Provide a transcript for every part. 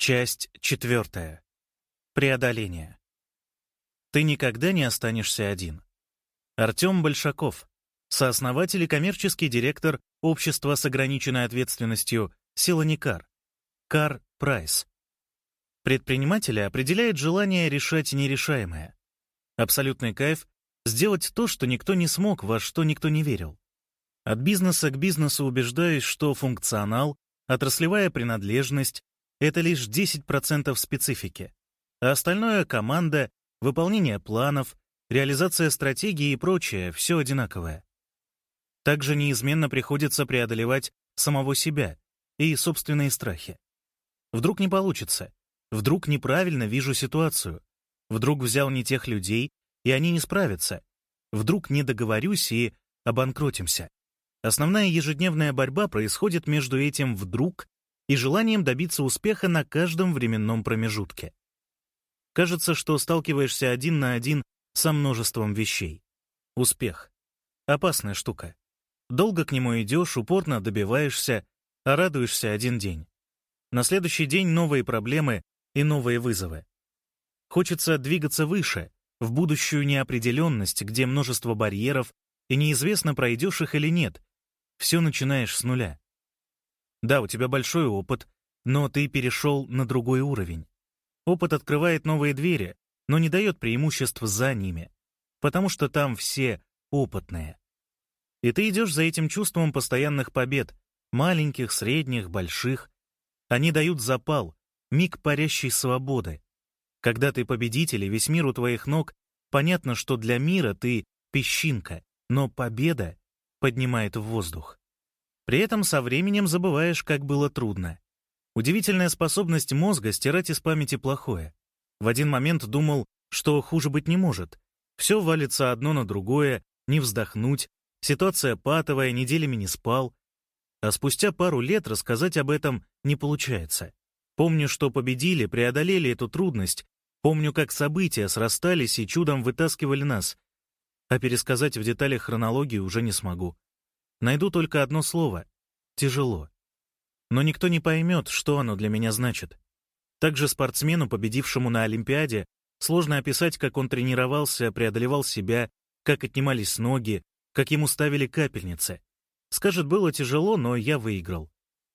Часть четвертая. Преодоление. Ты никогда не останешься один. Артем Большаков, сооснователь и коммерческий директор общества с ограниченной ответственностью Силаникар, Кар Прайс. Предпринимателя определяет желание решать нерешаемое. Абсолютный кайф — сделать то, что никто не смог, во что никто не верил. От бизнеса к бизнесу убеждаюсь, что функционал, отраслевая принадлежность, это лишь 10% специфики, а остальное — команда, выполнение планов, реализация стратегии и прочее — все одинаковое. Также неизменно приходится преодолевать самого себя и собственные страхи. Вдруг не получится, вдруг неправильно вижу ситуацию, вдруг взял не тех людей, и они не справятся, вдруг не договорюсь и обанкротимся. Основная ежедневная борьба происходит между этим «вдруг» и желанием добиться успеха на каждом временном промежутке. Кажется, что сталкиваешься один на один со множеством вещей. Успех. Опасная штука. Долго к нему идешь, упорно добиваешься, а радуешься один день. На следующий день новые проблемы и новые вызовы. Хочется двигаться выше, в будущую неопределенность, где множество барьеров, и неизвестно, пройдешь их или нет. Все начинаешь с нуля. Да, у тебя большой опыт, но ты перешел на другой уровень. Опыт открывает новые двери, но не дает преимуществ за ними, потому что там все опытные. И ты идешь за этим чувством постоянных побед, маленьких, средних, больших. Они дают запал, миг парящей свободы. Когда ты победитель и весь мир у твоих ног, понятно, что для мира ты песчинка, но победа поднимает в воздух. При этом со временем забываешь, как было трудно. Удивительная способность мозга стирать из памяти плохое. В один момент думал, что хуже быть не может. Все валится одно на другое, не вздохнуть, ситуация патовая, неделями не спал. А спустя пару лет рассказать об этом не получается. Помню, что победили, преодолели эту трудность, помню, как события срастались и чудом вытаскивали нас. А пересказать в деталях хронологию уже не смогу. Найду только одно слово — тяжело. Но никто не поймет, что оно для меня значит. Также спортсмену, победившему на Олимпиаде, сложно описать, как он тренировался, преодолевал себя, как отнимались ноги, как ему ставили капельницы. Скажет, было тяжело, но я выиграл.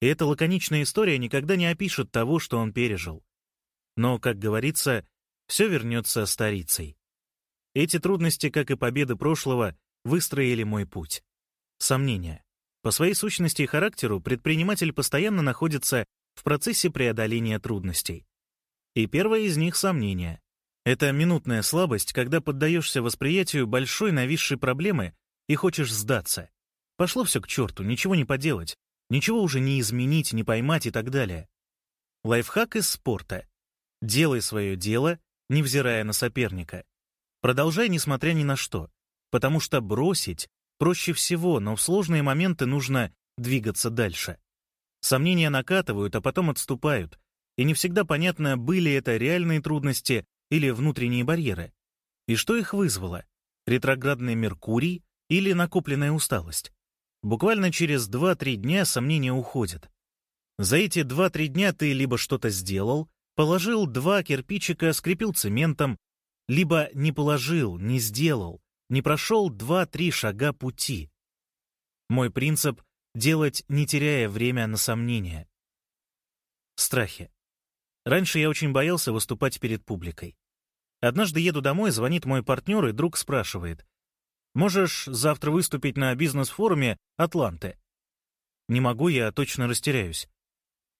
И эта лаконичная история никогда не опишет того, что он пережил. Но, как говорится, все вернется старицей. Эти трудности, как и победы прошлого, выстроили мой путь. Сомнения. По своей сущности и характеру предприниматель постоянно находится в процессе преодоления трудностей. И первое из них — сомнение. Это минутная слабость, когда поддаешься восприятию большой нависшей проблемы и хочешь сдаться. Пошло все к черту, ничего не поделать, ничего уже не изменить, не поймать и так далее. Лайфхак из спорта. Делай свое дело, невзирая на соперника. Продолжай, несмотря ни на что, потому что бросить проще всего, но в сложные моменты нужно двигаться дальше. Сомнения накатывают, а потом отступают, и не всегда понятно, были это реальные трудности или внутренние барьеры. И что их вызвало? Ретроградный Меркурий или накопленная усталость? Буквально через 2-3 дня сомнения уходят. За эти 2-3 дня ты либо что-то сделал, положил два кирпичика, скрепил цементом, либо не положил, не сделал, не прошел два-три шага пути. Мой принцип — делать, не теряя время на сомнения. Страхи. Раньше я очень боялся выступать перед публикой. Однажды еду домой, звонит мой партнер, и друг спрашивает, «Можешь завтра выступить на бизнес-форуме «Атланты»?» Не могу, я точно растеряюсь.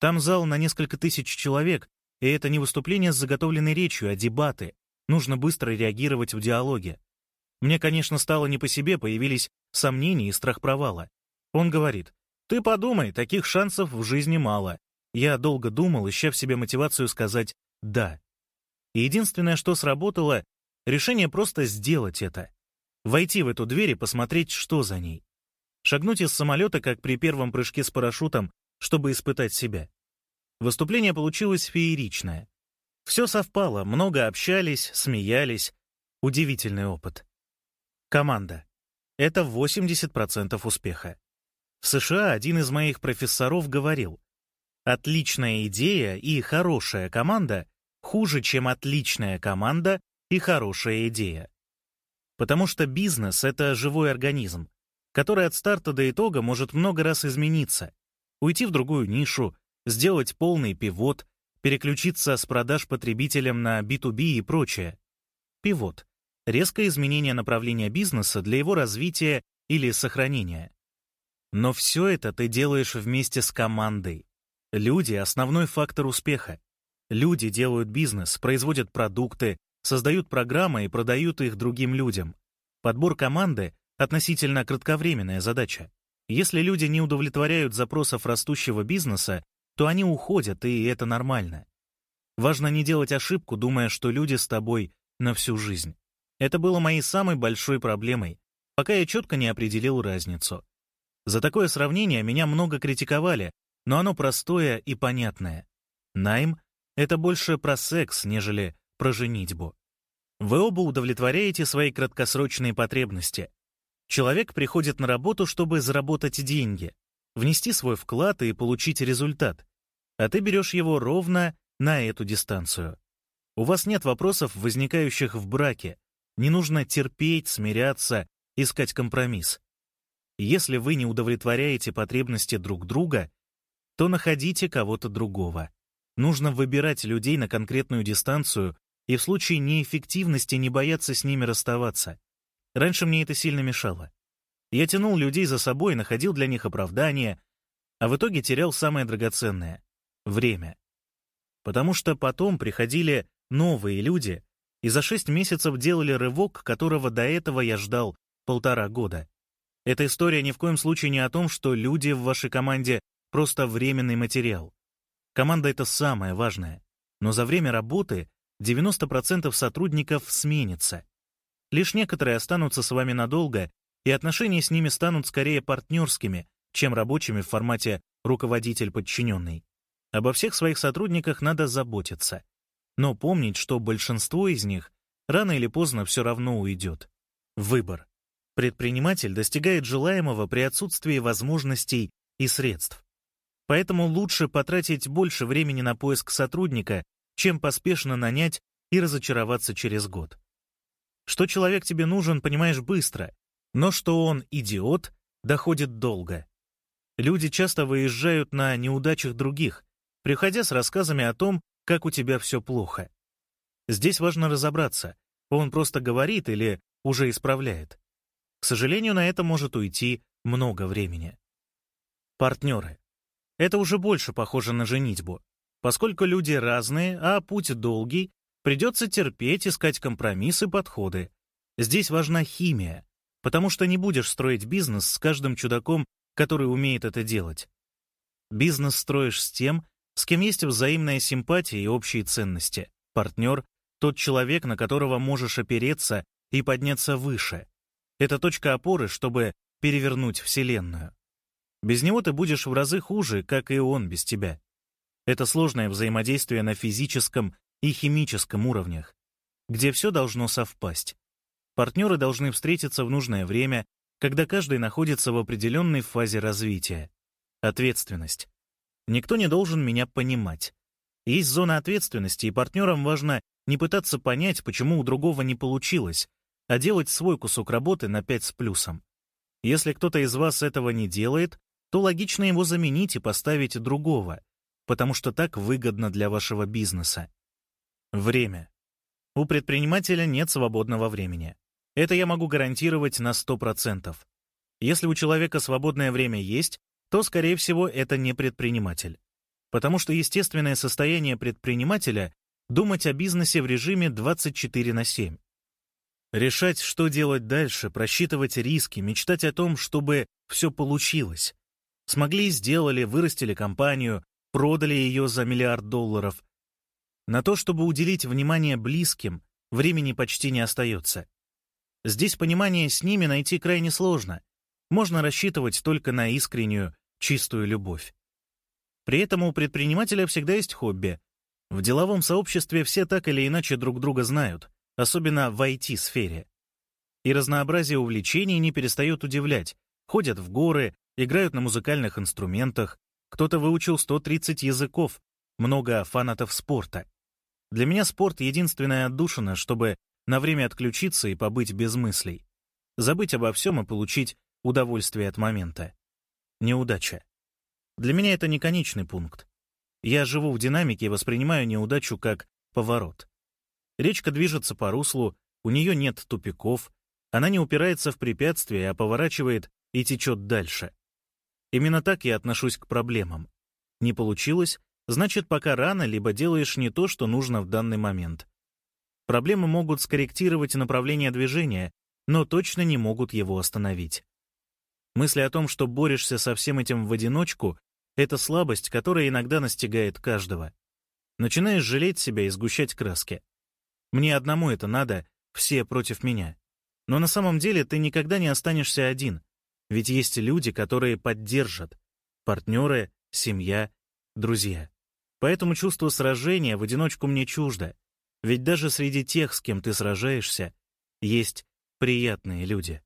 Там зал на несколько тысяч человек, и это не выступление с заготовленной речью, а дебаты. Нужно быстро реагировать в диалоге. Мне, конечно, стало не по себе, появились сомнения и страх провала. Он говорит, «Ты подумай, таких шансов в жизни мало». Я долго думал, ища в себе мотивацию сказать «да». И единственное, что сработало, решение просто сделать это. Войти в эту дверь и посмотреть, что за ней. Шагнуть из самолета, как при первом прыжке с парашютом, чтобы испытать себя. Выступление получилось фееричное. Все совпало, много общались, смеялись. Удивительный опыт. Команда. Это 80% успеха. В США один из моих профессоров говорил, Отличная идея и хорошая команда хуже, чем отличная команда и хорошая идея. Потому что бизнес — это живой организм, который от старта до итога может много раз измениться, уйти в другую нишу, сделать полный пивот, переключиться с продаж потребителям на B2B и прочее. Пивот — резкое изменение направления бизнеса для его развития или сохранения. Но все это ты делаешь вместе с командой. Люди — основной фактор успеха. Люди делают бизнес, производят продукты, создают программы и продают их другим людям. Подбор команды — относительно кратковременная задача. Если люди не удовлетворяют запросов растущего бизнеса, то они уходят, и это нормально. Важно не делать ошибку, думая, что люди с тобой на всю жизнь. Это было моей самой большой проблемой, пока я четко не определил разницу. За такое сравнение меня много критиковали, но оно простое и понятное. Найм — это больше про секс, нежели про женитьбу. Вы оба удовлетворяете свои краткосрочные потребности. Человек приходит на работу, чтобы заработать деньги, внести свой вклад и получить результат, а ты берешь его ровно на эту дистанцию. У вас нет вопросов, возникающих в браке. Не нужно терпеть, смиряться, искать компромисс. Если вы не удовлетворяете потребности друг друга, то находите кого-то другого. Нужно выбирать людей на конкретную дистанцию и в случае неэффективности не бояться с ними расставаться. Раньше мне это сильно мешало. Я тянул людей за собой, находил для них оправдания, а в итоге терял самое драгоценное — время. Потому что потом приходили новые люди и за шесть месяцев делали рывок, которого до этого я ждал полтора года. Эта история ни в коем случае не о том, что люди в вашей команде просто временный материал. Команда — это самое важное. Но за время работы 90% сотрудников сменится. Лишь некоторые останутся с вами надолго, и отношения с ними станут скорее партнерскими, чем рабочими в формате руководитель-подчиненный. Обо всех своих сотрудниках надо заботиться. Но помнить, что большинство из них рано или поздно все равно уйдет. Выбор. Предприниматель достигает желаемого при отсутствии возможностей и средств. Поэтому лучше потратить больше времени на поиск сотрудника, чем поспешно нанять и разочароваться через год. Что человек тебе нужен, понимаешь быстро, но что он идиот, доходит долго. Люди часто выезжают на неудачах других, приходя с рассказами о том, как у тебя все плохо. Здесь важно разобраться, он просто говорит или уже исправляет. К сожалению, на это может уйти много времени. Партнеры. Это уже больше похоже на женитьбу. Поскольку люди разные, а путь долгий, придется терпеть, искать компромиссы, подходы. Здесь важна химия, потому что не будешь строить бизнес с каждым чудаком, который умеет это делать. Бизнес строишь с тем, с кем есть взаимная симпатия и общие ценности. Партнер — тот человек, на которого можешь опереться и подняться выше. Это точка опоры, чтобы перевернуть Вселенную. Без него ты будешь в разы хуже, как и он без тебя. Это сложное взаимодействие на физическом и химическом уровнях, где все должно совпасть. Партнеры должны встретиться в нужное время, когда каждый находится в определенной фазе развития. Ответственность. Никто не должен меня понимать. Есть зона ответственности, и партнерам важно не пытаться понять, почему у другого не получилось, а делать свой кусок работы на 5 с плюсом. Если кто-то из вас этого не делает, то логично его заменить и поставить другого, потому что так выгодно для вашего бизнеса. Время. У предпринимателя нет свободного времени. Это я могу гарантировать на 100%. Если у человека свободное время есть, то, скорее всего, это не предприниматель. Потому что естественное состояние предпринимателя — думать о бизнесе в режиме 24 на 7. Решать, что делать дальше, просчитывать риски, мечтать о том, чтобы все получилось. Смогли, сделали, вырастили компанию, продали ее за миллиард долларов. На то, чтобы уделить внимание близким, времени почти не остается. Здесь понимание с ними найти крайне сложно. Можно рассчитывать только на искреннюю, чистую любовь. При этом у предпринимателя всегда есть хобби. В деловом сообществе все так или иначе друг друга знают особенно в IT-сфере. И разнообразие увлечений не перестает удивлять. Ходят в горы, играют на музыкальных инструментах, Кто-то выучил 130 языков, много фанатов спорта. Для меня спорт — единственная отдушина, чтобы на время отключиться и побыть без мыслей. Забыть обо всем и получить удовольствие от момента. Неудача. Для меня это не конечный пункт. Я живу в динамике и воспринимаю неудачу как поворот. Речка движется по руслу, у нее нет тупиков, она не упирается в препятствия, а поворачивает и течет дальше. Именно так я отношусь к проблемам. Не получилось, значит, пока рано, либо делаешь не то, что нужно в данный момент. Проблемы могут скорректировать направление движения, но точно не могут его остановить. Мысли о том, что борешься со всем этим в одиночку, это слабость, которая иногда настигает каждого. Начинаешь жалеть себя и сгущать краски. Мне одному это надо, все против меня. Но на самом деле ты никогда не останешься один, ведь есть люди, которые поддержат. Партнеры, семья, друзья. Поэтому чувство сражения в одиночку мне чуждо. Ведь даже среди тех, с кем ты сражаешься, есть приятные люди.